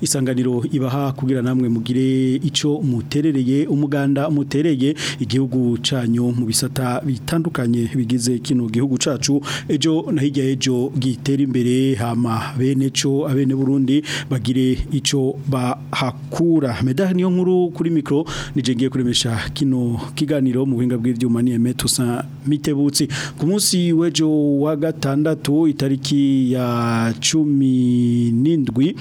isanganiro ibaha kugira namwe mugire ico muterereye umuganda mutereye igihugu canyu mu bisata bitandukanye bigize kino gihugu cacu ejo na ejo gitera imbere hama bene co abene Burundi bagire ico ba hakura medari niyo nkuru kuri mikoro ngiye kuremesha kino kiganiro mu buhinga bw'ibyuma ni emeti mitebutsi ku munsi w'ejo wa gatandatu itariki ya cumi n'indwi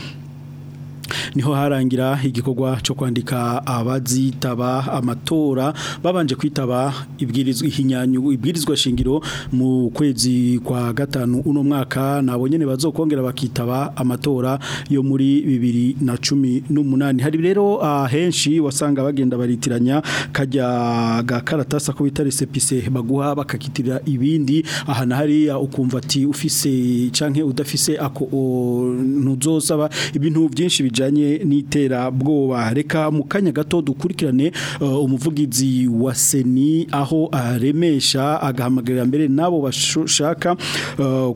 niho harangira igikorwa cyo kwandika abazitaba amatora babanje kwitaba ibwirizwa ihinyanyu ibwirizwa shingiro mu kwezi kwa gatanu uno mwaka nabo nyene bazokongera bakitaba amatora yo muri bibiri na cumi n’umunani hari rero ahenshi ah, uh, wasanga bagenda baritiranya kajya gakaratasa ko bitare sepise baguha bakakitirira ibindi aha na hariya ukumva ati ufise canke udafise ako ntuzosaba ibintu byinshi bija bijyanye n'iterabwoba reka mukanya gato dukurikirane uh, umuvugizi wa seni aho aremesha agahamagarira mbere n'abo bashaka uh,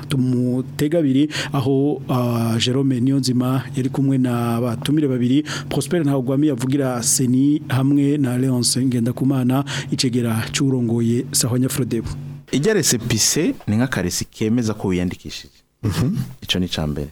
tumutega abiri aho ah, Jerome Niyonzima yari kumwe na batumire babiri Prosper Ntagwami yavugira Seni hamwe na Leonce Ngendakumana icegera cy'urongoye Sahonya Frodebo igerese pise ni nk'akaresi kemeza ko wiyandikishije mhm. icyo ni icambere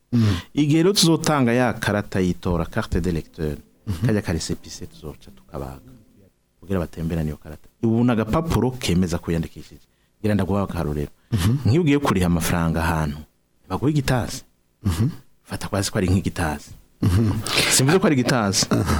mhm. igihe rero tuzotanga ya karata yitora carte d'électeur mhm. kajya karisepise tuzoca tukabaga kugira batemberane iyo karata ubu ni agapapuro kemeza ko genda ndaguha akarorero mhm. nk'iyo ugiye kuriha amafaranga ahantu baguha igitazi mhm. fata kwazi ko ari nk'igitazi mhm. simvuze ko ari igitazi uh-huh.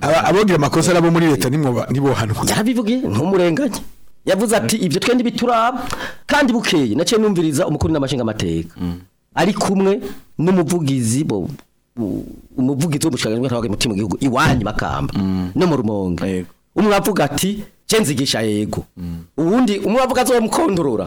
abogira amakosa nabo muri leta nimwo nibo hanwa yarabivugiye ntumurenganye yavuze ati ibyo twende bituraba kandi bukeye naciye numviriza umukuru n'amashinga amateka mm. ari kumwe n'umuvugizi bo umuvugizi w'umushinga n'abaga muti mu gihugu iwanyu bakamba mm. no mu rumonge umwe avuga ati cenzigisha yego mm. uwundi umwe avuga zo mukondorora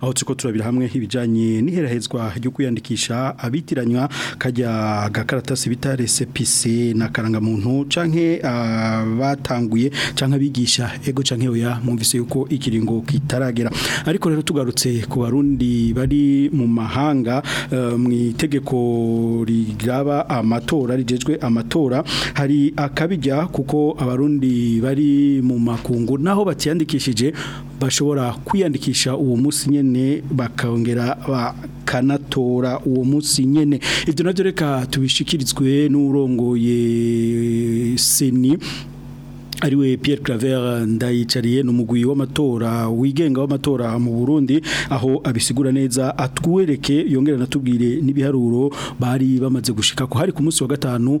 aho turiko turabira hamwe ibijyanye n'iherahezwa ryo kwiyandikisha abitiranywa kajya agakaratasi bita resepisi na karangamuntu canke ah, batanguye canke abigisha ego canke oya mwumvise yuko ikiringo kitaragera ariko rero tugarutse ku barundi bari mu mahanga eh, mu itegeko rigaba amatora rigejwe amatora kuyikura hari akabijya kuko abarundi bari mu makungu naho batiyandikishije bashobora kwiyandikisha uwo munsi nyene bakongera bakanatora uwo munsi nyene ivyo navyo reka tubishikirizwe n'urongoye seni ariwe Pierre Claver ndayicariye numugwi w'amatora wigenga w'amatora mu Burundi aho abisigura neza atwereke yongera natubwire n'ibiharuro bari bamaze gushika ko hari ku munsi wa gatanu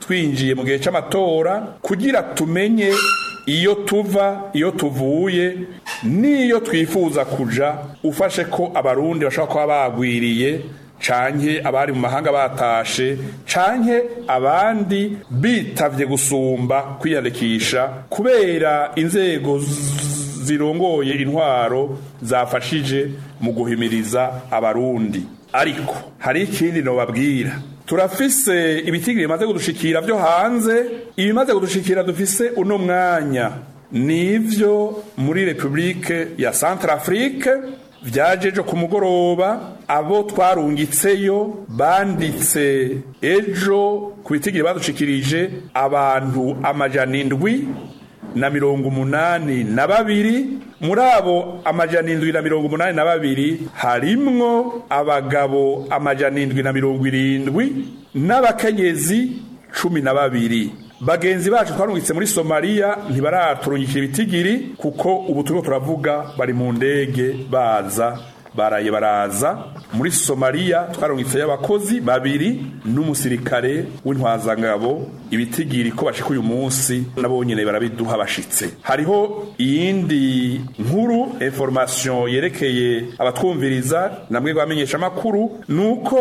twinjiye mu gihe cy'amatora kugira tumenye iyo tuva iyo tuvuye n'iyo twifuza kuja ufashe ko abarundi bashobora kuba bagwiriye canke abari mu mahanga batashe canke abandi bitavye gusumba kwiyandikisha kubera inzego zirongoye intwaro zafashije mu guhimiriza abarundi ariko hari ikindi nobabwira turafise ibitigiri bimaze kudushikira byo hanze ibimaze kudushikira dufise uno mwanya nivyo muri Republike ya Centrafrique vyajeje ku mugoroba abo twarungitseyo banditse ejo ku bitigiri badushikirije abantu amajana indwi na mirongo umunani na babiri muri abo amajana indwi na mirongo umunani na babiri harimwo abagabo amajana indwi na mirongo irindwi n'abakenyezi cumi na babiri bagenzi bacu twarungitse muri somaliya ntibaraturungikira ibitigiri kuko ubu turimo turavuga bari mu ndege baza baraye baraza muri somaliya twarungitseyo abakozi babiri n'umusirikare w'intwazangabo ibitigiri ko bashika uyu munsi nabo nyine barabiduha bashitse hariho iyindi nkuru information yerekeye abatwumviriza namwe bamenyesha amakuru nuko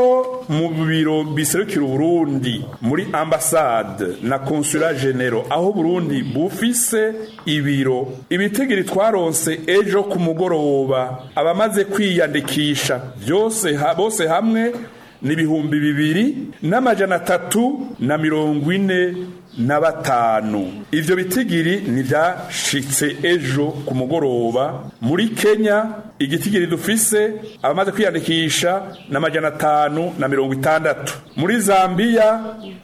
mu biro biserukira Burundi muri ambassade na consulat general aho Burundi bufise ibiro ibitigiri twaronse ejo ku mugoroba abamaze kwiya kwiyandikisha byose ha bose hamwe ni ibihumbi bibiri n'amajana atatu na mirongo ine na batanu ibyo bitigiri ntibyashitse ejo ku mugoroba muri kenya igitigiri dufise abamaze kwiyandikisha ni amajana atanu na mirongo itandatu muri zambia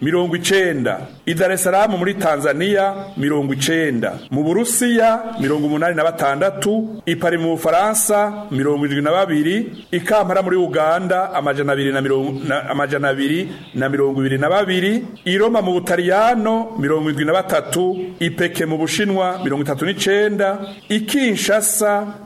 mirongo icenda i es Salaam muri Tanzania mirongo icenda mu Burusiya mirongo umunani na batandatu i Paris mu Bufaransa mirongo irindwi na babiri i Kampala muri Uganda amajana abiri na mirongo amajana abiri na mirongo ibiri na babiri i Roma mu Butaliyano mirongo irindwi na batatu i mu Bushinwa mirongo itatu n'icenda i Kinshasa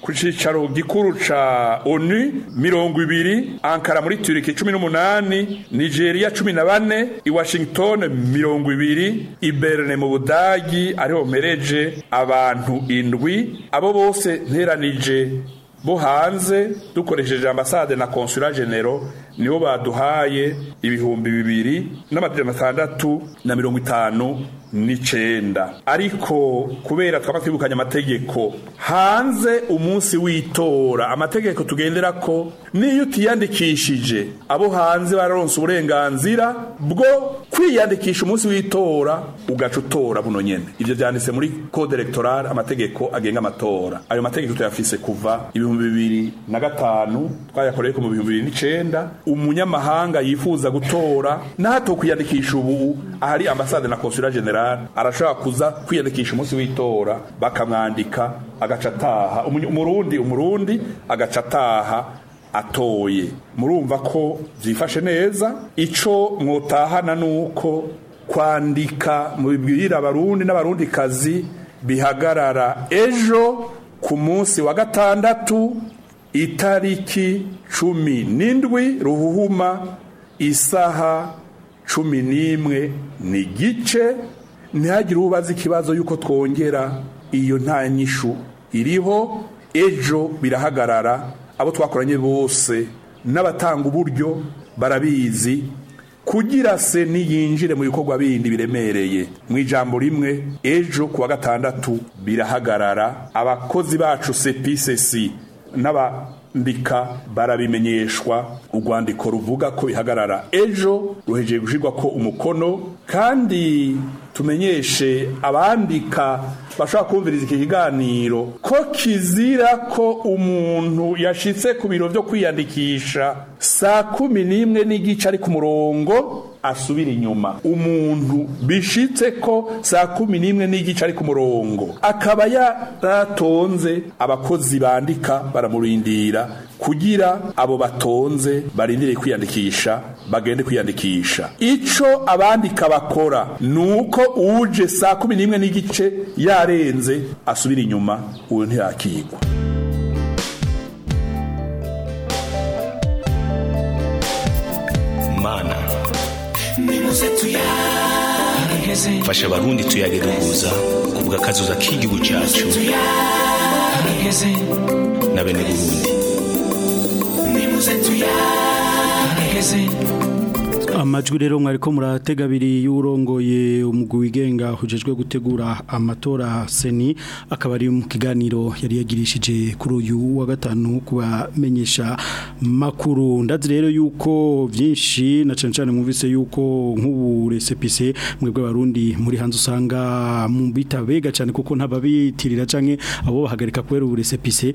ku gikuru ca onu mirongo ibiri ankara muri turiki cumi n'umunani nigeria cumi na bane i washington mirongo ibiri i berne mu budagi ariho mereje abantu indwi abo bose nteranije bo hanze dukoresheje ambasade na konsula genero nibo baduhaye ibihumbi bibiri n'amajana atandatu na mirongo itanu n'icenda ariko kubera twaba twibukanye amategeko hanze umunsi w'itora amategeko tugendera ko niyo utiyandikishije abo hanze bararonse uburenganzira bwo kwiyandikisha umunsi w'itora ugaca utora buno nyene ivyo vyanditse muri code electoral amategeko agenga amatora ayo mategeko tuyafise kuva ibihumbi bibiri na gatanu twayakoreye mu bihumbi bibiri n'icenda umunyamahanga yifuza gutora ntatwo kwiyandikisha ubu ahari ambasade na konsula general umunani arashobora kuza kwiyandikisha umunsi w'itora bakamwandika agaca ataha umurundi umurundi agaca ataha atoye murumva ko byifashe neza icyo mwutahana ni uko kwandika mubibwirira abarundi n'abarundikazi bihagarara ejo ku munsi wa gatandatu itariki cumi n'indwi ruhuhuma isaha cumi n'imwe n'igice ntihagire ubaza ikibazo y'uko twongera iyo nta nyishu iriho ejo birahagarara abo twakoranye bose n'abatanga uburyo barabizi kugira se niyinjire mu bikorwa bindi biremereye mu ijambo rimwe ejo kuwa gatandatu birahagarara abakozi bacu sepisi n'abandika barabimenyeshwa urwandiko ruvuga ko bihagarara ejo ruhejeye gushyirwa ko umukono kandi tumenyeshe abandika bashaka kumviriza iki kiganiro ko kizira ko umuntu yashitse ku biro byo kwiyandikisha saa kumi n'imwe n'igice ari ku murongo asubira inyuma umuntu bishitse ko saa kumi n'imwe n'igice ari ku murongo akaba yaratonze abakozi bandika baramurindira kugira abo batonze barindire kwiyandikisha bagende kwiyandikisha ico abandika bakora nuko uje saa kumi n'imwe n'igice yarenze asubira inyuma uyu ntiyakigwa fasha abarundi tuyage duhuza kuvuga akazuza k'igihugu cyacu na bene burundi amajwi rero mwari ko muratega abiri y'urongoye umugwi hujejwe gutegura amatora seni akaba ari mu kiganiro yari yagirishije kuri uyu wa gatanu kubamenyesha makuru ndazi rero yuko byinshi na cyane cyane mwumvise yuko nk'ubu resepise mwebwe barundi muri hanze usanga mu bitabega cyane kuko ntababitirira canke abo bahagarika kubera ubu resepise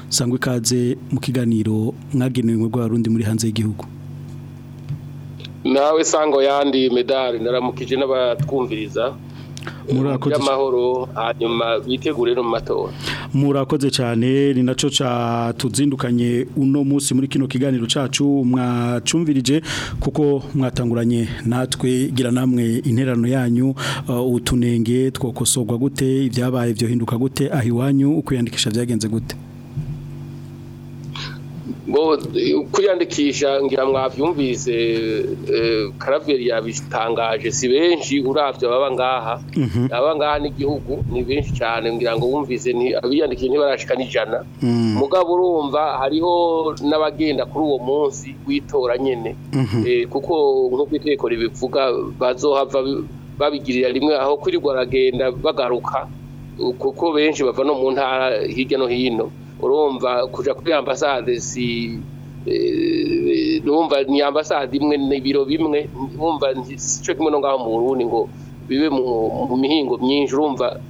sangwe ikaze mu kiganiro mwagenewe rw'abarundi muri hanze y'igihugu nawe sango yandi medali naramukije n'abatwumviriza by'amahoro hanyuma bitegure no matora murakoze cyane ni nacyo cyatuzindukanye uno munsi muri kino kiganiro cyacu mwacumvirije kuko mwatanguranye natwe gira namwe interano yanyu uh, utunenge twokosorwa gute ibyabaye byo hinduka gute ahiwanyu ukuyandikisha byagenze gute ngo kwiyandikisha ngira mwabyumvise eh, karaveri yabitangaje si benshi urabyo baba ngaha mhm. baba ngaha n'igihugu ni benshi cyane ngira ngo wumvise abiyandikiye ntibarashika n'ijana mm. mugabo urumva hariho n'abagenda kuri uwo munsi w'itora nyine mhm. eh, kuko nk'uko iteko ribivuga bazohava babigirira rimwe aho kwirirwa baragenda bagaruka kuko benshi bava no mu ntara hirya no hino urumva kujya kuri ambasade si eh, numva ni ambasade imwe nibiro bimwe numva cyo kimwe no ngaho mu burundi ngo bibe mu mihingo myinshi urumva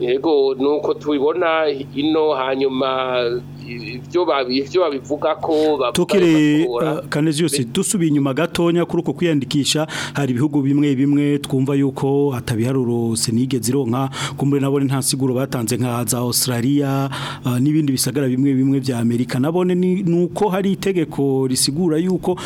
yego nuko tubibona ino hanyuma ibyo babivuga ko tukiri eh, kanezi dusubiye inyuma gatonya kuri uko kwiyandikisha hari ibihugu bimwe bimwe twumva yuko hatabiharuro senige zironka kumbure nabone nta siguro batanze nka za Australia eh, n'ibindi bisagara bimwe bimwe bya Amerika nabone nuko hari itegeko risigura yuko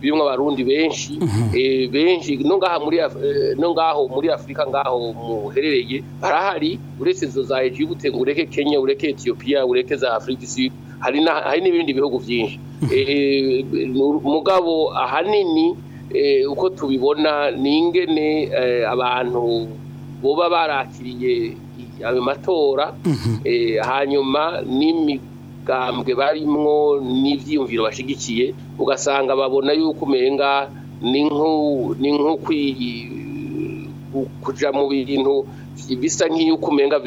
birimo abarundi benshi mhm. benshi no ngaho muri afurika ngaho muherereye barahari uretse izo za egibuti ngo ureke kenya ureke etiyopiya ureke za afurika isida hari n'ibindi bihugu byinshi mhm. mugabo ahanini Eh, uko tubibona ni ingene eh, abantu boba barakiriye ayo matora mhm. eh, hanyuma n'imigambwe barimwo n'ibyiyumviro bashyigikiye ugasanga babona yuko umenga ni nko kujya mu bintu bisa nk'iyuko umenga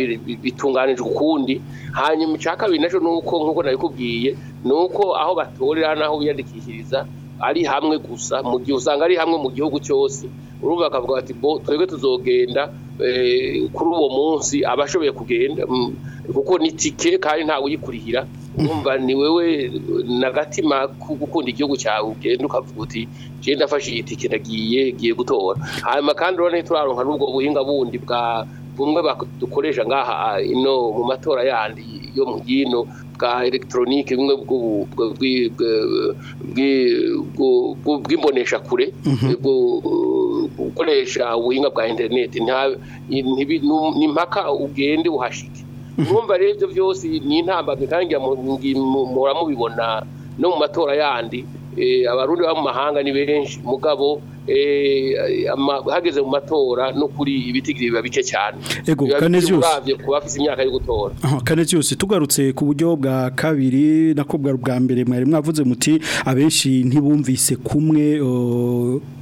bitunganijwe ukundi hanyuma icya kabiri nacyo ni uko nk'uko nabikubwiye ni uko aho batorera n'aho biyandikishiriza ari hamwe gusa mu gihe usanga ari hamwe mu gihugu cyose urumva bakavuga bati bo twebwe tuzogenda eh, kuri uwo munsi abashoboye kugenda mm, kuko ni tike kandi ntawe uyikurihira wumva ni wewe n'agatima ko gukunda igihugu cyawe ugenda ukavuga uti genda ndafashe iyi tike ndagiye giye gutora hanyuma kandi urabona turaronka n'ubwo buhinga bundi bwa bumwe dukoresha ngaha ino mu matora yandi yo mu hino bwa elegitoronike bw'imboneshakure gukoresha mhm. ubuhinga bwa interineti ni impaka ugende uhashike mhm. numva rero ibyo byose ni intambamyi kandi mubibona no mu matora yandi eh, abarundi bo mu mahanga ni benshi mugabo Eh, hageze mu matora no kuri ibiti biba cyane yego kaneziyusi kuba imyaka yo gutora kaneziyusi tugarutse ku buryo bwa kabiri nako bwa mbere mwari mwavuze muti abenshi ntibumvise kumwe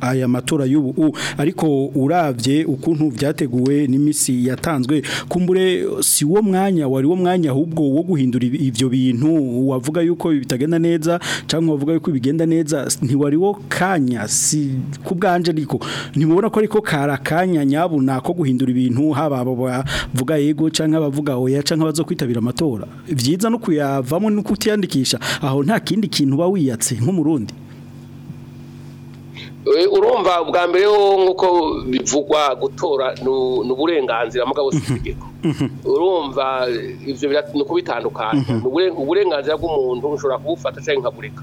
aya matora y'ubu ariko urabye ukuntu byateguwe n'imisi yatanzwe kumbure si wo mwanya wari wo mwanya ahubwo wo guhindura ibyo bintu wavuga yuko bitagenda neza cyangwa wavuga yuko bigenda neza ntiwari wo kanya si ku niko nimubona ko ariko karakanya nyabu ko guhindura ibintu haba abo bavuga yego canka abavuga oya canka bazo kwitabira amatora byiza no kuyavamo no kutiyandikisha aho nta kindi kintu ba wiyatse nk'umurundi e, urumva bwa mbere ho nk'uko bivugwa gutora ni uburenganzira mugabo si mhm. Mhm. urumva ibyo ni ukubitandukanya mhm. uburenganzira bw'umuntu ushobora kubufata cyangwa nkabuleka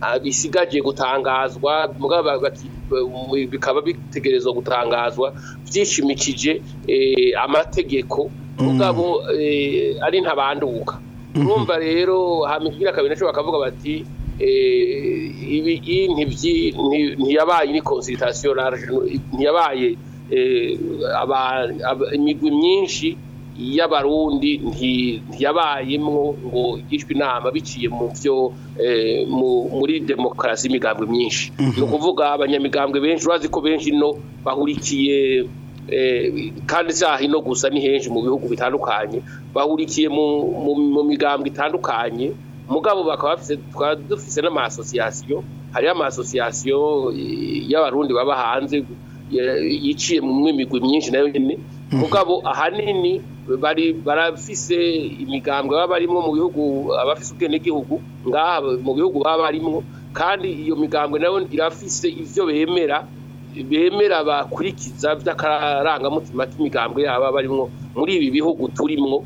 Ah, bisigaje gutangazwa bikaba bitegerezo gutangazwa byishimikije eh, amategeko mm. mugabo eh, ari ntabanduka urumva mm-hmm. rero hamikira kabiri nacyo bakavuga bati eh, iyi ntiyabaye ni konsiritasiyo ntiyabaye imigwi myinshi y'abarundi ntiyabayemwo ngo igishwe inama biciye mu byo eh, muri demokarasi imigambwe myinshi mhm. ni kuvuga abanyamigambwe benshi urazi ko benshi no bahurikiye eh, kandi zaho ino gusa ni henshi mu bihugu bitandukanye bahurikiye mu migambwe itandukanye mugabo bakaba dufite n'amasosiyasiyo hari amasosiyasiyo eh, y'abarundi baba hanze yiciye mu migwi myinshi nayo nyine mhm. mugabo ahanini bari barafise imigambwe baba mu bihugu abafise ubwenegihugu ngaha mu bihugu baba kandi iyo migambwe nayo irafise ivyo bemera bemera bakurikiza by'akarangamutima k'imigambwe yaba barimo muri ibi bihugu turimo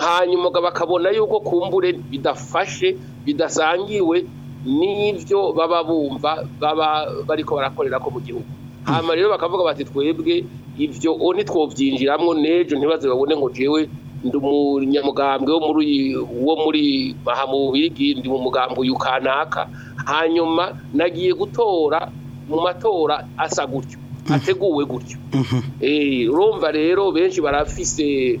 hanyuma bakabona yuko kumbure bidafashe bidasangiwe n'ibyo baba bumva baba bariko barakorera ko mu gihugu hanyuma rero bakavuga bati twebwe ibyo ntitwobyinjiramo n'ejo ntibaze babone ngo jewe ndi umunyamugambwe wo muri bahamubirigi ndi mu mugambi yukanaka hanyuma nagiye gutora mu matora asa gutyo mm. ateguwe gutyo mm-hmm. eh, urumva rero benshi barafise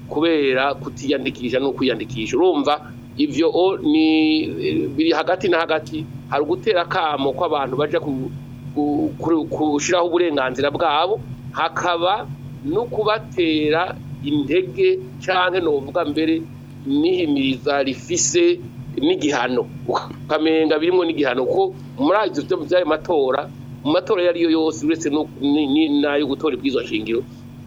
kubera kutiyandikisha no kuyandikisha urumva ibyo ni biri hagati na hagati hari ugutera akamo kw'abantu bajya gushyiraho uburenganzira bwabo hakaba no kubatera intege cyane n'uvuga mbere n'ihimiriza rifise n'igihano ukamenga birimo n'igihano ko muri ayo by'ayo matora mu matora ayo ari yo yose uretse n'ayo gutora ibwizo shingiro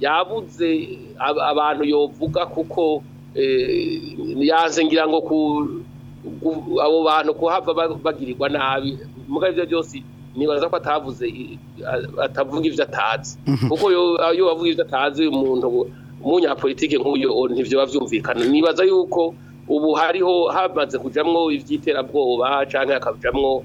yabuze abantu yovuga kuko yaze ngira ngo ku abo bantu kuhava bagirirwa nabi mugabe byose nibaza ko atavuze atavuga ibyo atazi mhm. kuko iyo wavuga ibyo atazi umuntu umunyapolitike nk'uyu ntibyoba byumvikana nibaza yuko ubu hariho hamaze kujyamwo iby'iterabwoba cyangwa hakajyamwo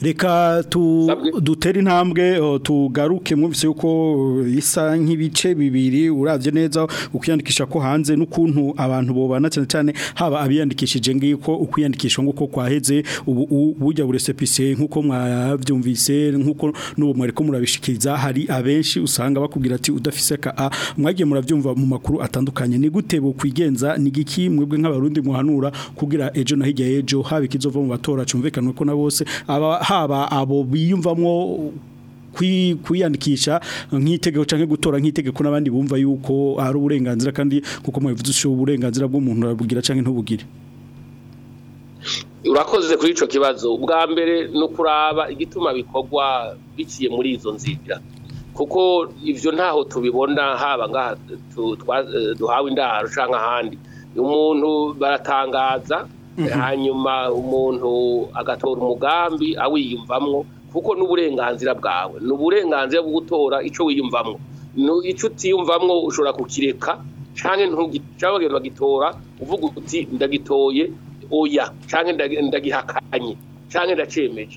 reka dutere intambwe tugaruke mwumvise yuko isa nk'ibice bibiri urabye neza ukwiyandikisha ko hanze n'ukuntu abantu bo bana cyane cyane haba abiyandikishije ngiko ukwiyandikisha nk'uko kwaheze ubu bujya buresepisiye nk'uko mwabyumvise nk'uko n'ubu mwari ko murabishikiriza hari abenshi usanga bakubwira ati udafise ka a mwagiye murabyumva mu makuru atandukanye ni gute bukwigenza ni giki mwebwe nk'abarundi muhanura kugira ejo na hirya y'ejo haba mu batora cyumvikanwe ko na bose aba haba abo biyumvamwo kwiyandikisha nk'itegeko cyangwa gutora nk'itegeko n'abandi bumva yuko hari uburenganzira kandi kuko mwabivuze ushyira uburenganzira bw'umuntu arabugira cyangwa ntubugire urakoze kuri icyo kibazo ubwa mbere no kuraba igituma bikorwa biciye muri izo nzira kuko ibyo ntaho tubibona haba ngaha eh, duhawe indaharo cyangwa ahandi umuntu baratangaza Mhm. hanyuma umuntu agatora umugambi awiyumvamwo kuko n'uburenganzira bwawe ni uburenganzira bwo gutora icyo wiyumvamwo icyo utiyumvamwo ushobora kukireka cyangwa ngo bagitora uvuga uti ndagitoye oya cyangwa ndagihakanye cyangwa ndacyemeje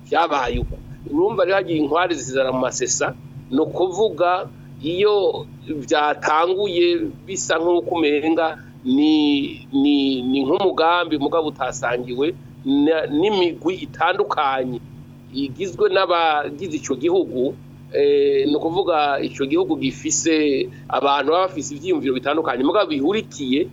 byabaye uko urumva rero hagiye inkwari zizana mu masesa ni kuvuga iyo byatanguye bisa nk'uko umenga ni nk'umugambi mugabo utasangiwe n'imigwi itandukanye igizwe n'abagize icyo gihugu eh, ni ukuvuga icyo gihugu gifise abantu baba bafise ibyiyumviro bitandukanye mugabo bihurikiye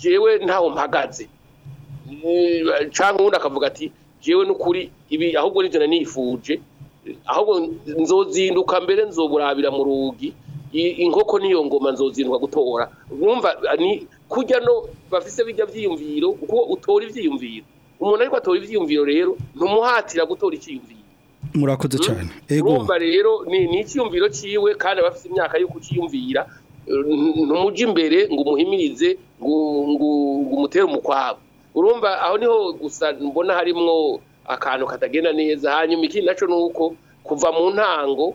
jewe ntaho mpagaze mm, cyangwa ubundi akavuga ati jewe n'ukuri ibi ahubwo nijana nifuje ahubwo nzozinduka mbere nzoburabira mu rugi inkoko n'iyo ngoma nzozindwa gutora wumva ni kujya no bafise bijya byiyumviro kuko utora ibyiyumviro umuntu ariko atora ibyiyumviro rero ntumuhatira gutora icyiyumviro murakoze hmm? cyane urumva rero ni icyiyumviro cyiwe kandi abafite imyaka yo kuciyumvira ntumujye imbere ngo umuhimirize ngo umutere umukwabo urumva aho niho gusa mbona harimwo akantu katagenda neza hanyuma iki nacyo ni uko kuva mu ntango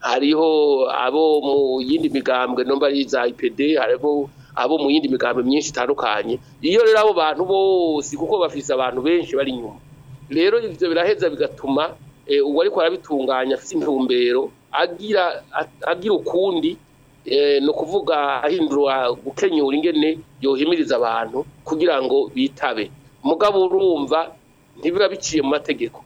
hariho abo mu yindi migambwe nomba yiza za IPD hariho abo mu yindi migambi myinshi itandukanye iyo rero abo bantu bose kuko bafise abantu benshi bari inyuma rero ibyo biraheza bigatuma eh, uwo ariko arabitunganya afite intumbero agira agira ukundi eh, ni ukuvuga ahindura gukenyura ingene yohimiriza abantu kugira ngo bitabe mugabo urumva ntibiba biciye mu mategeko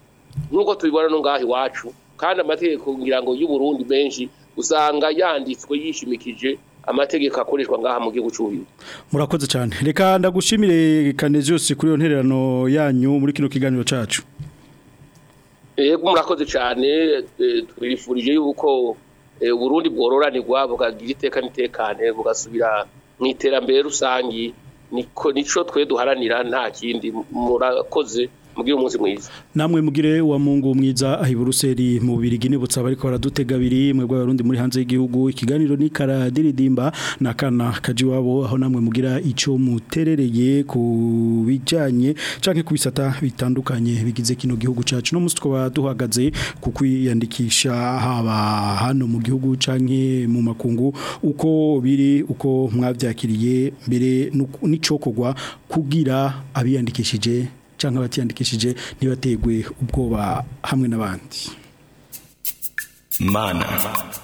nk'uko tubibona no ngaho iwacu kandi amategeko kugira ngo y’u Burundi menshi usanga yanditswe yishimikije amategeko akoreshwa ngaha mu gihugu cy'uyu murakoze cyane reka ndagushimire kanezi yose kuri iyo ntererano yanyu muri kino kiganiro cyacu yego murakoze cyane eh, twifurije yuko eh, Burundi bwororanirwa bukagira iteka n'itekane bugasubira mu iterambere rusange nico twe duharanira nta kindi murakoze mugire umunsi mwiza namwe mugire wa mungu mwiza ahiburuseri mu birigi nibutsa bariko baradutega biri mwebwe abarundi muri hanze y'igihugu ikiganiro ni karadiridimba na kana kaji wabo aho namwe mugira ico muterereye ku bijanye canke kubisata bitandukanye bigize kino gihugu cyacu no musi twaba duhagaze kukwiyandikisha haba hano mu gihugu canke mu makungu uko biri uko mwabyakiriye mbere n’icokogwa kugira abiyandikishije cyangwa abatiyandikishije ntibategwe ubwoba hamwe n'abandi mana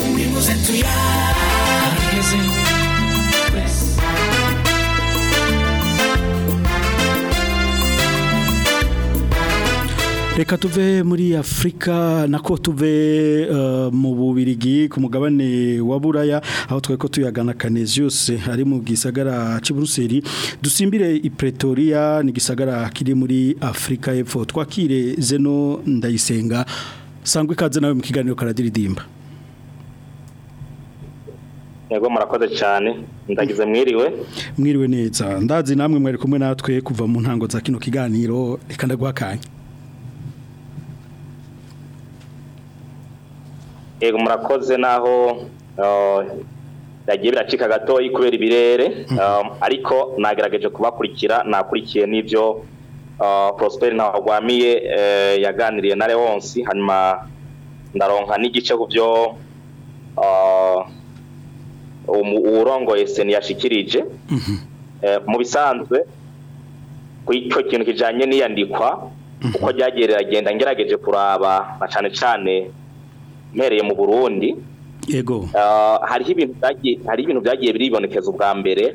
vivimos en tu ya, reka tuve muri afurika nako tuve uh, mu bubirigi ku mugabane wa buraya aho twari ko tuyagana yose ari mu gisagara cy'uburuseli dusimbire i pretoria ni igisagara kiri muri afurika y'epfo twakire zeno ndayisenga sangwa ikaze nawe mu kiganiro karadiridimba yego murakoze cyane ndagize mwiriwe mwiriwe neza ndazi namwe mwari kumwe natwe kuva mu ntango za kino kiganiro reka ndaguha yego murakoze naho uh, yagiye biracika gatoya kubera ibirere hmm. um, ariko nagerageje kubakurikira nakurikiye n'ibyo uh, Prosper ntawagwamiye uh, yaganiriye na Leonce hanyuma ndaronka n'igice ku byo uwurongoye seni yashikirije hmm. mu bisanzwe ku icyo kintu kijyanye n'iyandikwa hmm. uko ryagiye riragenda ngerageje kuraba na cyane cyane mpereye mu burundi yego uh, hariho ibintu byagiye biribonekeza ubwa mbere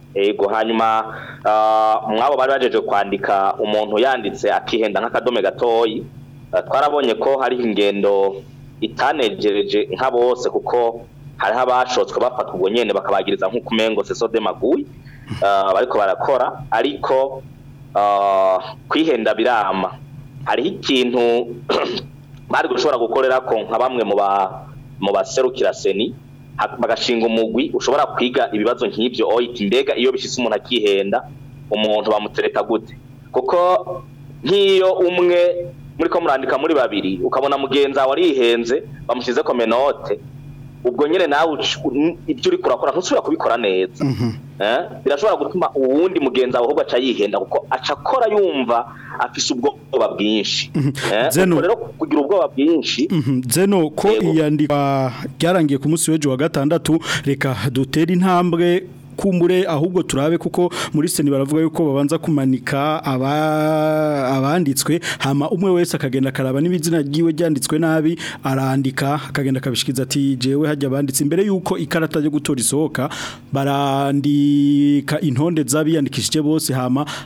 yego hanyuma ah, mwabo bari bajeje kwandika umuntu yanditse akihenda nk'akadome gatoyi ah, twarabonye ko hari ingendo itanegereje nka bose kuko hari abashotswe bafata ubwo nyine bakabagiriza nk'uko umengo seso de maguye ah, bariko barakora ariko kwihenda birama hariho ikintu bari gushobora gukorera ko nka bamwe mu baserukira seni bagashinga umugwi ushobora kwiga ibibazo nk'ibyo oyiti mbega iyo bishyitse umuntu akihenda umuntu bamutereta gute kuko nk'iyo umwe muri ko murandika muri babiri ukabona mugenzi wawe arihenze bamushyize komenote, ubwo nyine nawe ibyo uri kurakora ntusubira kubikora neza mhm. eh? birashobora gutuma uwundi mugenzi wawe ahubwo aca yihenda kuko aca akora yumva afise ubwoba bwinshi mhm. eh? rero kugira ubwoba bwinshi mhm. zeno ko iyandikwa ryarangiye ku munsi w'ejo wa gatandatu reka dutere intambwe dukumbure ahubwo turabe kuko muri seni baravuga yuko babanza kumanika abanditswe hama umwe wese akagenda karaba n'ibizina giwe ryanditswe nabi arandika akagenda akabishikiza ati jewe hajya abanditse imbere yuko ikarata yo gutora isohoka barandika intonde z'abiyandikishije bose hama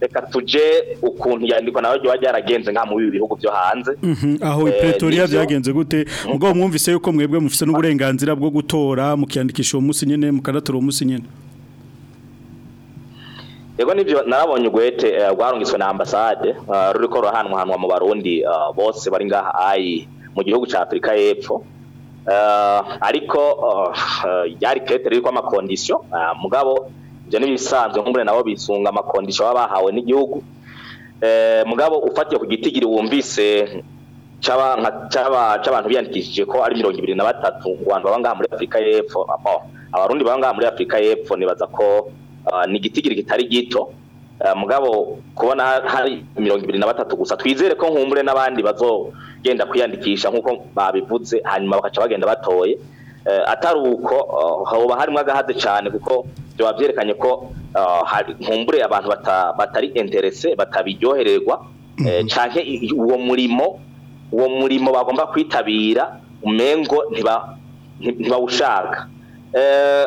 reka tuje ukuntu yandikwa nawe jya yaragenze nka mu bihugu byo hanze mhm. aho eh, Pretoria byagenze gute mhm. ubwo mwumvise yuko mwebwe mufite n'uburenganzira bwo gutora mukiyandikisha uwo munsi nyene mukanatora uwo munsi nyene yego nibyo narabonye urwete eh, rwarungitswe na ambasade eh, ruri ko rurahanwahanwa mu barundi eh, bose bari ngaha ayi mu gihugu cya afurika y'epfo ariko yari kete riri ko mugabo ibyo n'ibisanzwe nk'umure nabo bisunga amakondisiyo baba bahawe n'igihugu mugabo ufatiye ku gitigiri wumvise cy'abantu biyandikishije ko ari mirongo ibiri na batatu ngo abantu baba ngaha muri afurika y'epfo abarundi baba ngaha muri afurika y'epfo nibaza ko Ah, ni igitigiri kitari gito ah, mugabo kubona hari mirongo ibiri na batatu gusa twizere ko nkumbure n'abandi bazogenda kwiyandikisha nk'uko babivutse hanyuma bagaca bagenda batoye ah, atari uko haba harimo agahaze cyane kuko biba byerekanye ko nkumbure abantu batari interese batabiryohererwa eh, mhm. cyane uwo murimo uwo murimo bagomba kwitabira umengo ntibawushaka eh,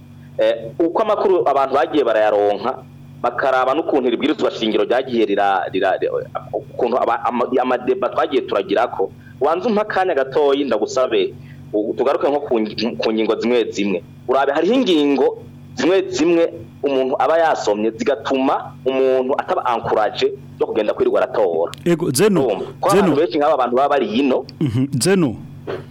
eh, uko amakuru abantu bagiye barayaronka bakaraba n'ukuntu iribwirizwa shingiro ryagiye ukuntu amadeba twagiye turagira ko wanze umpa akanya gatoya ndagusabe tugaruke nko ku ngingo zimwe zimwe urabe hariho ingingo zimwe zimwe umuntu aba yasomye zigatuma umuntu ataba ankuraje zo kugenda kwirirwa aratora zeno zeno benshi nk'aba bantu baba bari yino mhm, zeno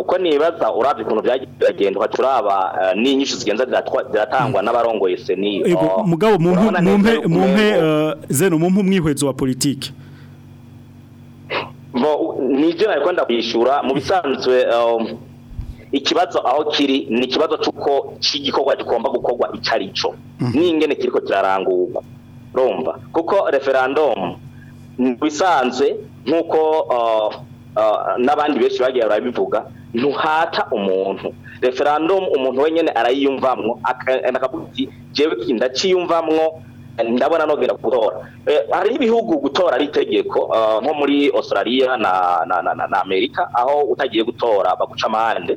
uko nibaza urabye ukuntu byagenda uhacuraba eh, n'inyinshi zigenza ziratangwa n'abarongoye seni eh, oh, mugabo mumpe eh, zeno mumpe umwihwezo wa politiki nibyo nari kwenda kwishyura mu bisanzwe um, ikibazo aho kiri ni ikibazo cy'uko cy'igikorwa kigomba gukorwa icarico ari mm-hmm. cyo kiriko kirarangurwa rumva kuko referandumu mu bisanzwe nk'uko oh, n'abandi benshi bagiye barabivuga ntuhata umuntu referandumu umuntu wenyine arayiyumvamwo akavuga ati jewe ndaciyumvamwo ndabona nogera gutora eh, hari ibihugu gutora ari itegeko eh, nko muri australia na amerika aho utagiye gutora baguca amande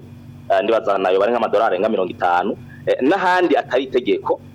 eh, ndibaza nayo bari nk'amadolari nka mirongo itanu n'ahandi atari itegeko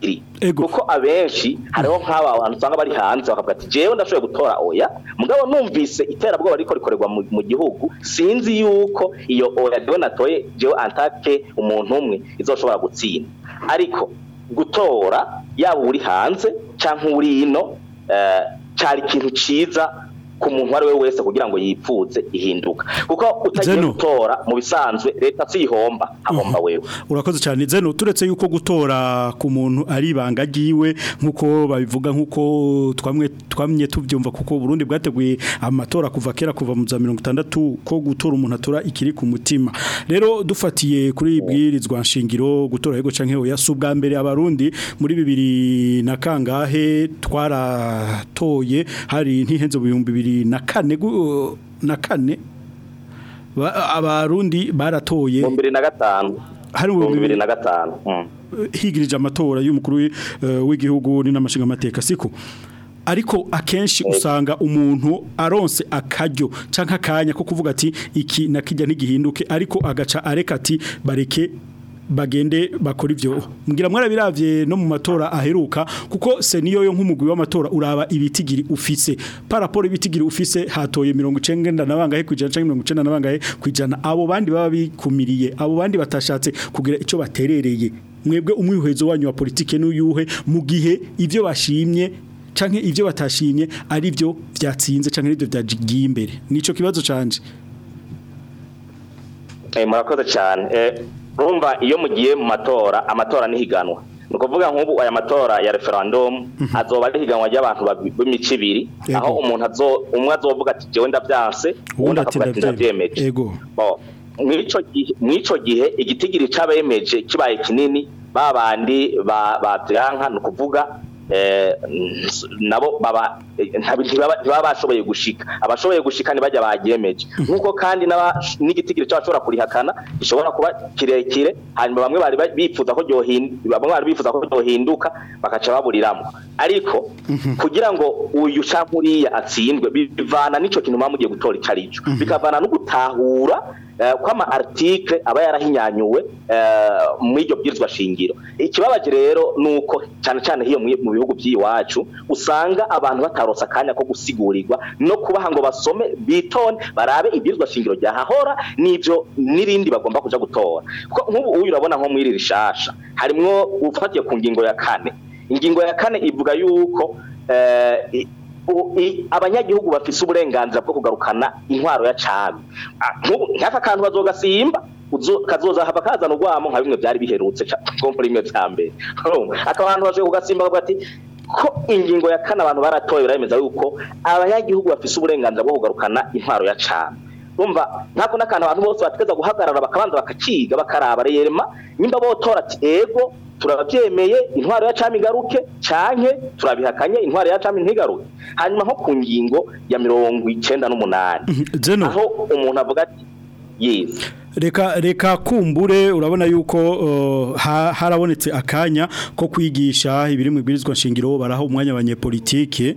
industry kuko abenshi hariho nk'aba bantu usanga bari hanze bakavuga ati jewe ndashoboye gutora oya mugabo numvise iterabwoba ariko rikorerwa mu gihugu sinzi yuko iyo oya jewe natoye jewe antake umuntu umwe izoshobora gutsinda ariko gutora yaba uri hanze cyangwa uri ino eh, cyari ikintu cyiza ku muntu ari we wese kugira ngo yipfutse ihinduka kuko utagiye gutora mu bisanzwe leta siyihomba hagomba mhm. wewe urakoze cyane zeno turetse yuko gutora ku muntu ari ibanga ry'iwe nk'uko babivuga nk'uko twamwe twamye tubyumva kuko Burundi bwateguye amatora kuva kera kuva mu za mirongo itandatu ko gutora umuntu atora ikiri ku mutima rero dufatiye kuri ibwirizwa nshingiro gutora yego canke oya si ubwa mbere abarundi muri bibiri na kangahe twaratoye hari ntihenze mu bihumbi bibiri na kane na kane abarundi baratoye bibiri na gatanu hari bibiri na gatanu hmm. higirije amatora y'umukuru eh, w'igihugu ni n'amashinga amateka siko ariko akenshi eh. usanga umuntu aronse akaryo cyangwa akanya ko kuvuga ati iki na kijya ntigihinduke ariko agaca areka ati bareke bagende bakora ibyo mbwira mwarabiravye no mu matora aheruka kuko se seniyo yo nk'umugwi w'amatora uraba ibitigiri ufise paraporo ibitigiri ufise hatoye 99 nabangahe kwijana canke 190 nabangahe kwijana abo bandi baba bikumiriye abo bandi batashatse kugira ico baterereye mwebwe umwihezo wanyu wa politike n'uyuhe mu gihe ivyo bashimye canke ivyo batashimye ari byo vyatsinze canke ari byo byagiye imbere nico kibazo canje Eh murakoze cyane eh urumva iyo mugiye mu matora amatora nihiganwa ni ukuvuga nk'ubu aya matora ya referandumu mhm. azoba ari higanwa ry'abantu b'imico ibiri aho umuntu umwe azovuga ati jyewe ndabyanse uwundi akavuga ati ndabyemeje mu icyo gihe igitigiri cy'abemeje kibaye kinini babandi ba bandi babyanka ni ukuvuga Eh, nabo baba ntibaba bashoboye gushika abashoboye gushika ntibajya bagemeje nk'uko kandi n'igitigiri cy'abashobora kurihakana ishobora kuba kirekire hanyuma bamwe bari bifuza ko bamwe bari bifuza ko ryohinduka bakaca baburiramo ariko mhm. kugira ngo uyu cyangwa atsindwe bivana n'icyo kintu muba mugiye gutora icyo ari mhm. bikavana no gutahura Eh, ko ama aritike aba yarahinyanyuwe eh, mu iryo bwirizwa shingiro ikibabaje rero ni uko cyane cyane hiyo mu bihugu by'iwacu usanga abantu batarosa akanya ko gusigurirwa no kubaha ngo basome bitone barabe ibwirizwa shingiro ryahahora n'ibyo n'irindi bagomba kujya gutora nk'ubu uyu urabona nko muri iri rishasha harimo ufatiye ku ngingo ya kane ingingo ya kane ivuga yuko eh, abanyagihugu bafise uburenganzira bwo kugarukana intwaro ya cyane nk'aka kantu bazogasimba kazoza haba kazana urwamo nka bimwe byari biherutse kompora imwe bya mbere hmm. akabantu baje kugasimba bavuga ati ko ingingo ya kane abantu baratoye baremeza yuko abanyagihugu bafise uburenganzira bwo kugarukana intwaro ya cyane bumva ntabwo n'akantu abantu bose bategeza guhagarara bakabanza bakakiga bakaraba reyerema nimba botora ati ego turabyemeye intwaro ya cami Garuke canke turabihakanye intwaro ya cami ntigaruke hanyuma nko ku ngingo ya mirongo icenda n'umunani mhm, aho umuntu avuga ati yesi reka reka kumbure urabona yuko harabonetse akanya ko kwigisha ibiri mu bwirizwa nshingiro baraho umwanya abanyepolitike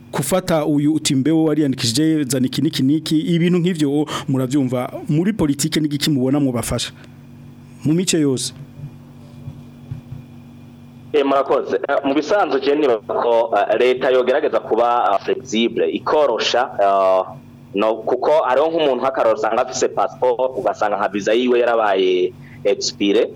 kufata uyu utimbeho wariyandikishije zana ikiniki niki ibintu nk'ibyo murabyumva muri politiki n'igiki mubona mu bafasha. mu mice yose eh, murakoze eh, mu bisanzwe jenny ko eh, leta yogerageza kuba flexible ikorosha no kuko ariho nk'umuntu nk'akararo usanga afise passport ugasanga nka visa yiwe yarabaye expire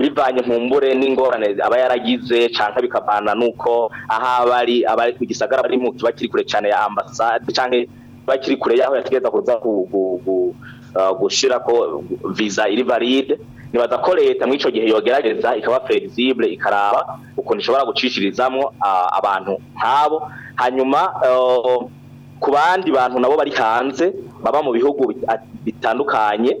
bivanye nkumbure n'ingorane aba yaragize cyangwa bikavana n'uko aho aba ari aba ari ku gisagara bari mu kiri kure cyane ya ambasade cyangwa bakiri kure y'aho yategereza kuza Uh, gushira ko visa iri valide nibaza ko leta muri icyo gihe yogerageza ikaba flexible ikaraba ukuntu ishobora gucishirizamu uh, abantu nk'abo hanyuma uh, ku bandi bantu nabo bari hanze baba mu bihugu bitandukanye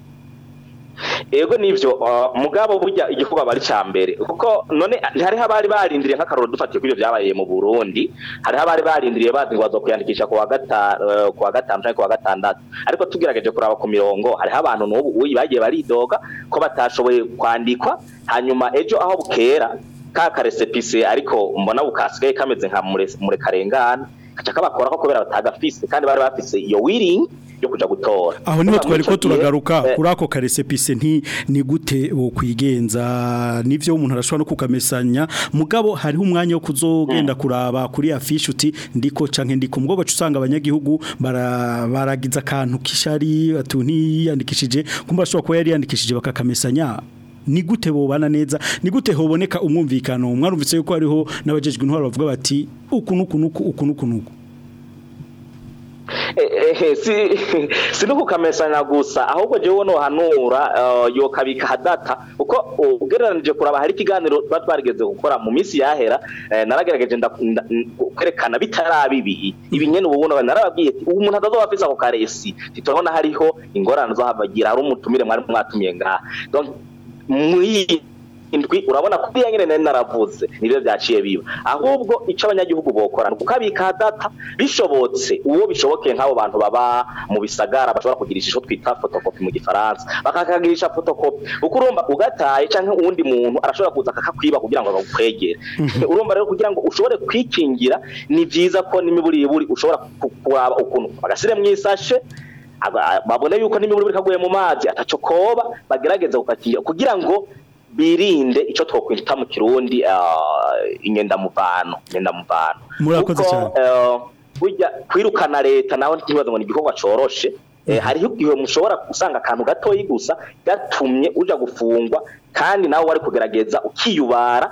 yego nibyo mugabo burya igikorwa bari cya mbere kuko none hariho abari barindiriye nk'akaroro dufatiye kuri ibyo byabaye mu burundi hariho abari barindiriye baza kuyandikisha e, ku wa gatanu cyangwa ku wa gatandatu ariko tugerageje kuraba ku mirongo hariho abantu n'ubu bagiye baridoga ko batashoboye kwandikwa hanyuma ejo aho bukera ka karesepisi ariko mbona bukasigaye kameze nka murekarengana kaca kabakorako kubera batagafise kandi bari bafise iyo wiringi yo kuja gutora aho niho twari ko turagaruka eh, kuri ako karesepise nti ni gute wo kwigenza nivyo umuntu arashobora no kukamesanya mugabo hariho umwanya wo kuzogenda mm. kuraba kuri afishe uti ndiko canke ndiko mugabo ucusanga abanyagihugu baragiza akantu kishari atunti yandikishije kumba ashobora ko yari yandikishije bakakamesanya ni gute bobana neza ni gute hoboneka umwumvikano mwarumvise yuko hariho n'abajejwe intwaro bavuga bati uku nuku nuku uku nuku nuku Eh, eh, si no kukamesanya gusa ahubwo njyewe nohanura eh, yokabika hadata uko ugereranije kuraba hari ikiganiro tuba gukora mu minsi yahera naragerageje kwerekana bitarabibi ibi nyine ubu buno narababwiye ubu umuntu atazoba afise ako karesi turabona hariho ingorane zo habagira ari umutumire mwari mwatumiye ngaha indwi urabona kuriya nyine nari naravuze nibyo byaciye biba ahubwo icyo abanyagihugu bokora ni ukubika data bishobotse uwo bishoboke nk'abo bantu baba mu bisagara bashobora kugirisha icyo twita fotokopi mu gifaransa bakakagirisha fotokopi kuko urumva ugataye cyangwa uwundi muntu arashobora kuza akakakwiba kugira ngo bagukwegere mhm. urumva rero kugira ngo ushobore kwikingira ni byiza ko n'imiburiburi ushobora kuraba ukuntu bagasire mu isashe babone yuko n'imiburiburi ikaguye mu mazi atacyo bagerageza kukakigira kugira ngo birinde icyo twakwita mu kirundi ah, inyendamubano inyendamubano murakoze cyane eh, kwirukana leta nawe ntikibazo ngo ni igikorwa coroshe eh, mhm. hariho igihe mushobora gusanga akantu gatoya gusa gatumye ujya gufungwa kandi nawe wari kugerageza ukiyubara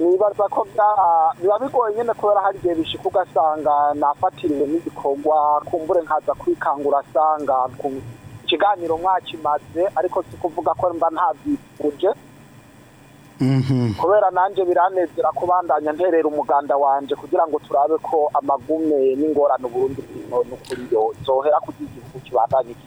nibaza ko biba bigoye nyine kubera hari igihe bishika ugasanga nafatiriwe n'igikorwa kumbure nkaza kwikangura asanga ku kiganiro mwakimaze ariko si kuvuga ko mba ntabyifuje kubera nanjye biranezera ko bandanya nterera umuganda wanjye kugira ngo turabe ko amagume n'ingorane burundu n'ukuri zohera kugira igihugu kibandanye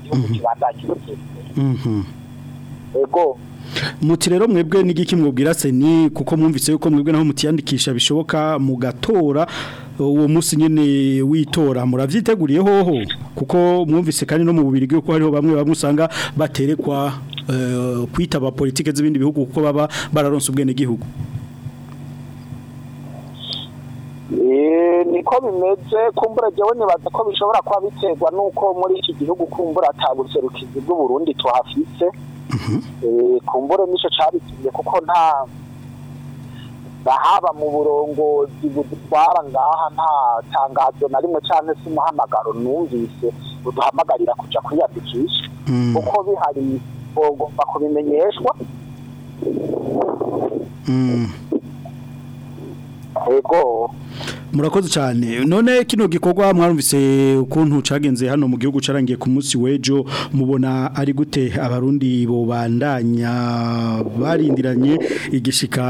igihugu mhm. kibandanye mhm. ego muti rero mwebwe n'igiki mwubwira seni kuko mwumvise yuko mwebwe naho mutiyandikisha bishoboka mugatora uwo munsi nyine witora murabyiteguriye hoho kuko mwumvise kandi no mu bubiri yuko hariho bamwe bamusanga usanga baterekwa eh, kwitaba politike z'ibindi bihugu kuko baba bararonse ubwenegihugu eh, niko bimeze kumbura jyewe nibaza ko bishobora kuba biterwa n'uko muri iki gihugu kumbura atabuserukizi bw'u Burundi tuhafise mhm. eh, kumbure nicyo cyabitumye kuko nta haba mu burongozi budutwara ngaha nta tangazo na rimwe cyane se umuhamagaro numvise uduhamagarira kujya kwiyandikisha mm. uko bihari ugomba kubimenyeshwa yego mm. murakoze cyane none kino gikorwa mwarumvise ukuntu cagenze hano mu gihugu carangiye ku munsi wejo mubona ari gute abarundi bobandanya barindiranye igishika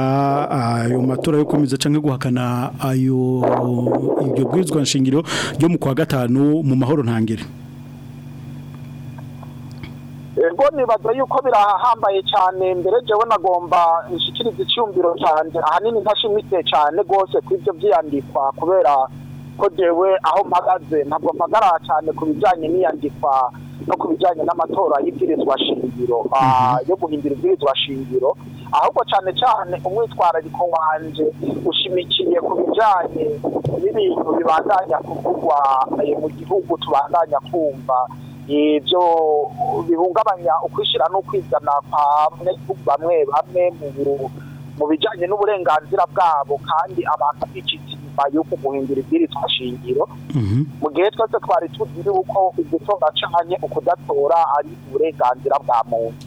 ayo matora yo komeza canke guhakana ayo ibyo bwizwa nshingiro ryo mu kwa gatanu mu mahoro ntangire ego nibaza yuko birahambaye cyane mbere jewe nagomba nshikiriza icyumviro cyanjye ahanini ntashimitse cyane rwose ku ibyo byiyandikwa kubera ko jewe aho mpagaze ntabwo mpagara cyane ku bijyanye n'iyandikwa no ku bijyanye n'amatora y'ibwirizwa shingiro mhm. ah, yo guhindura ibwirizwa shingiro ahubwo cyane cyane umwitwarariko wanjye ushimikiye ku bijyanye n'ibintu bibandanya kuvugwa eh, mu gihugu tubandanya kumva ibyo bihungabanya ukwishyira no kwizana kwa bamwe bamwe mu bijyanye n'uburenganzira bwabo kandi abantu bicitse inyuma y'uko guhindura ibwirizwa shingiro mu gihe twese twari tuzi yuko ugutora cyane ukudatora ari uburenganzira bwa muntu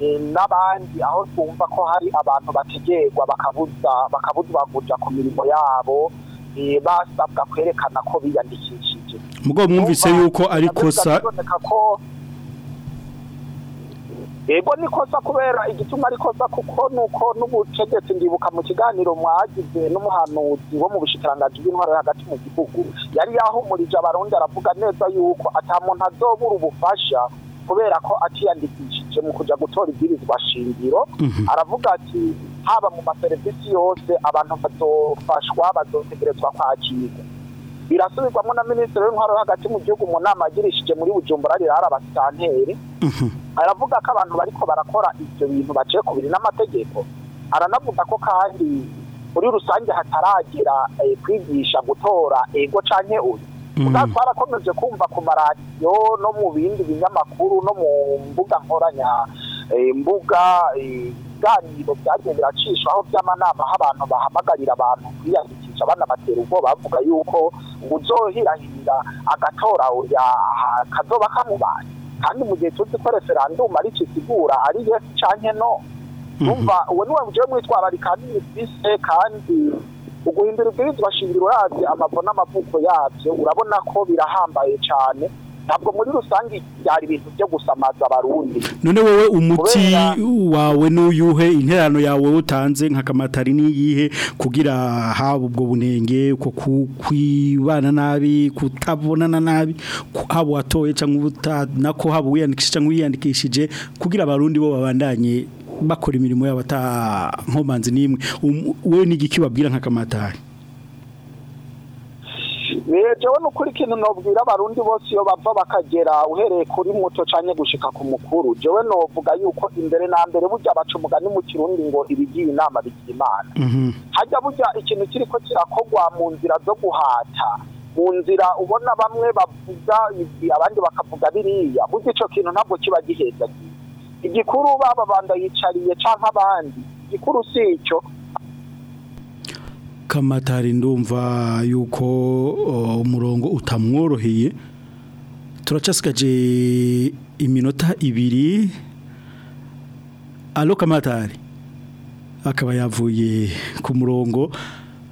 eh, n'abandi aho twumva ko hari abantu bategerwa bakabuzwa kujya ku mirimo yabo basabwa kwerekana ko biyandikishije mugabo mwumvise yuko ari kosa yego ni kosa kubera igituma ari kosa kuko nuko n'ubutegetsi ndibuka mu kiganiro mwagize n'umuhanuzi wo mu bushikiranganji bw'intwaro hagati mu gihugu yari yahumurije abarundi aravuga neza yuko ata azobura ubufasha kubera ko atiyandikishije mu kuja gutora ibwirizwa shingiro mhm. aravuga ati haba mu maserivisi yose abantu bazofashwa bazotegerezwa kwakirwa birasubirwamo na minisitiri w'intwaro hagati mu gihugu mu nama agirishije muri bujumbura rirara abasitanteri mhm. aravuga ko abantu bariko barakora ibyo bintu baciye ku biri n'amategeko aranavuga ko kandi muri rusange hataragira eh, kwigisha gutora ego canke uyu mhm. twarakomeje kumva ku maradiyo no mu bindi binyamakuru no mu mbuga nkoranya eh, mbuga eh, ibiganiro byagiye biracishwaho by'amanama aho abantu bahamagarira abantu kwiyandika bagaca banabatera ubwoba bavuga yuko uzohirahirira agatora oya kazoba kamubaye kandi mu gihe tuzi ko referandumu aricyo isigura ari yesi canke no mhm. numva uwo niwe mujye mwitwararika n'imibise kandi uguhindura ibwirizwa shingiro urazi amavo n'amavuko yabyo urabona ko birahambaye cyane ntabwo muri rusange byari ibintu byo gusamaza abarundi none wowe umuti wawe n'uyuhe interano yawe utanze nka kamatari n'iyihe kugira haba ubwo bunenge uko kwibana nabi kutabonana nabi haba watoye cyangwa nako haba wiyandikishije cyangwa wiyandikishije kugira abarundi bo babandanye bakora imirimo yabo atankomanzi n'imwe wowe um, n'igiki babwira nka kamatari Eh, jewe nukuri ikintu nobwira abarundi bose iyo bava bakagera uhereye kuri muto canke gushika ku mukuru jewe novuga yuko imbere na mbere burya baca umugani mu kirundi ngo ibigiye inama bigira imana mhm. hajya burya ikintu kiriko kirakogwa mu nzira zo guhata mu nzira ubona bamwe bavuga abandi bakavuga biriya burya icyo kintu ntabwo kiba gihezagiye igikuru baba yicariye canke abandi igikuru si icyo k'amatari ndumva yuko umurongo utamworoheye turacasikaje iminota ibiri alo kamatari akaba yavuye ku murongo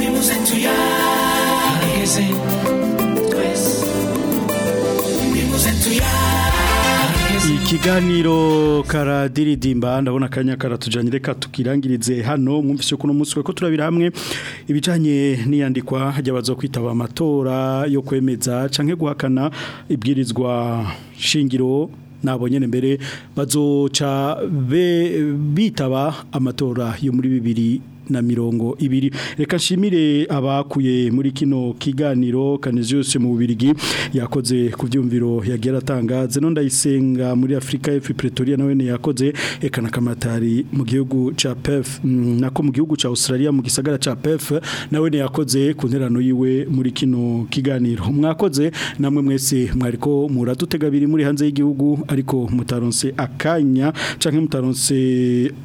nimuze tuyageze twese nimuze tuyageze ikiganiro karadiridimba ndabona akanya karatujanye reka tukirangirize hano mwumvise kuno munsi ko turabira hamwe ibijanye n'iyandikwa ry'abazo kwitaba amatora yo kwemeza canke guhakana ibwirizwa shingiro nabo nyene mbere bazoca bitaba amatora yo muri bibiri na mirongo ibiri reka nshimire abakuye muri kino kiganiro kaneziyose mu bubirigi yakoze ku byumviro yagiye aratanga zeno ndayisenga muri afurika efu pretoria nawe ntiyakoze yakoze na kamatari mu gihugu Cha pefu mm, nako mu gihugu cya australia mu gisagara Cha pefu nawe ntiyakoze ku nterano yiwe muri kino kiganiro mwakoze namwe mwese mwariko muradutega biri muri hanze y'igihugu ariko mutaronse akanya cyangwa mutaronse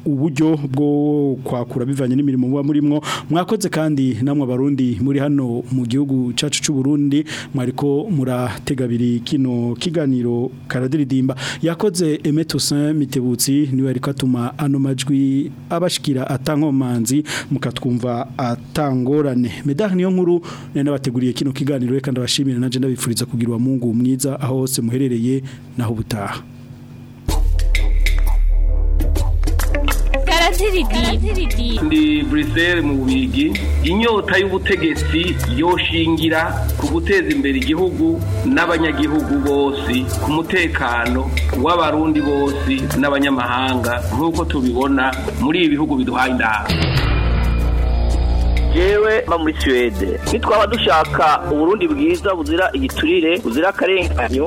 uburyo bwo kwakura bivanye n'imirongo mirimo muba murimo mwakoze kandi namwe abarundi muri hano mu gihugu cyacu cy'u Burundi mwariko murategabiri kino kiganiro karadiridimba yakoze Aimé Toussaint Mitebutsi niwe ariko atuma ano majwi abashikira atankomanzi mukatwumva atangorane medari niyo nkuru nabateguriye kino kiganiro reka ndabashimira naje ndabifuriza kugira uwa mungu mwiza aho hose muherereye naho ubutaha ndi buriseri mu bigi inyota y'ubutegetsi yoshingira ku guteza imbere igihugu n'abanyagihugu bose ku mutekano w'abarundi bose n'abanyamahanga nk'uko tubibona muri ibihugu bihugu biduhaye inama jewe mba muri suwede nitwaba dushaka uburundi bwiza buzira igiturire buzira akarenganyo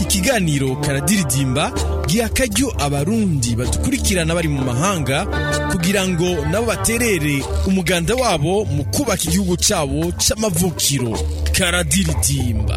ikiganiro karadiridimba giha akaryo abarundi badukurikirana bari mu mahanga kugira ngo nabo baterere umuganda wabo mu kubaka igihugu cyabo c'amavukiro karadiridimba